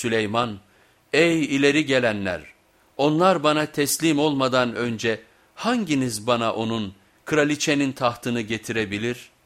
Süleyman, ey ileri gelenler, onlar bana teslim olmadan önce hanginiz bana onun kraliçenin tahtını getirebilir?''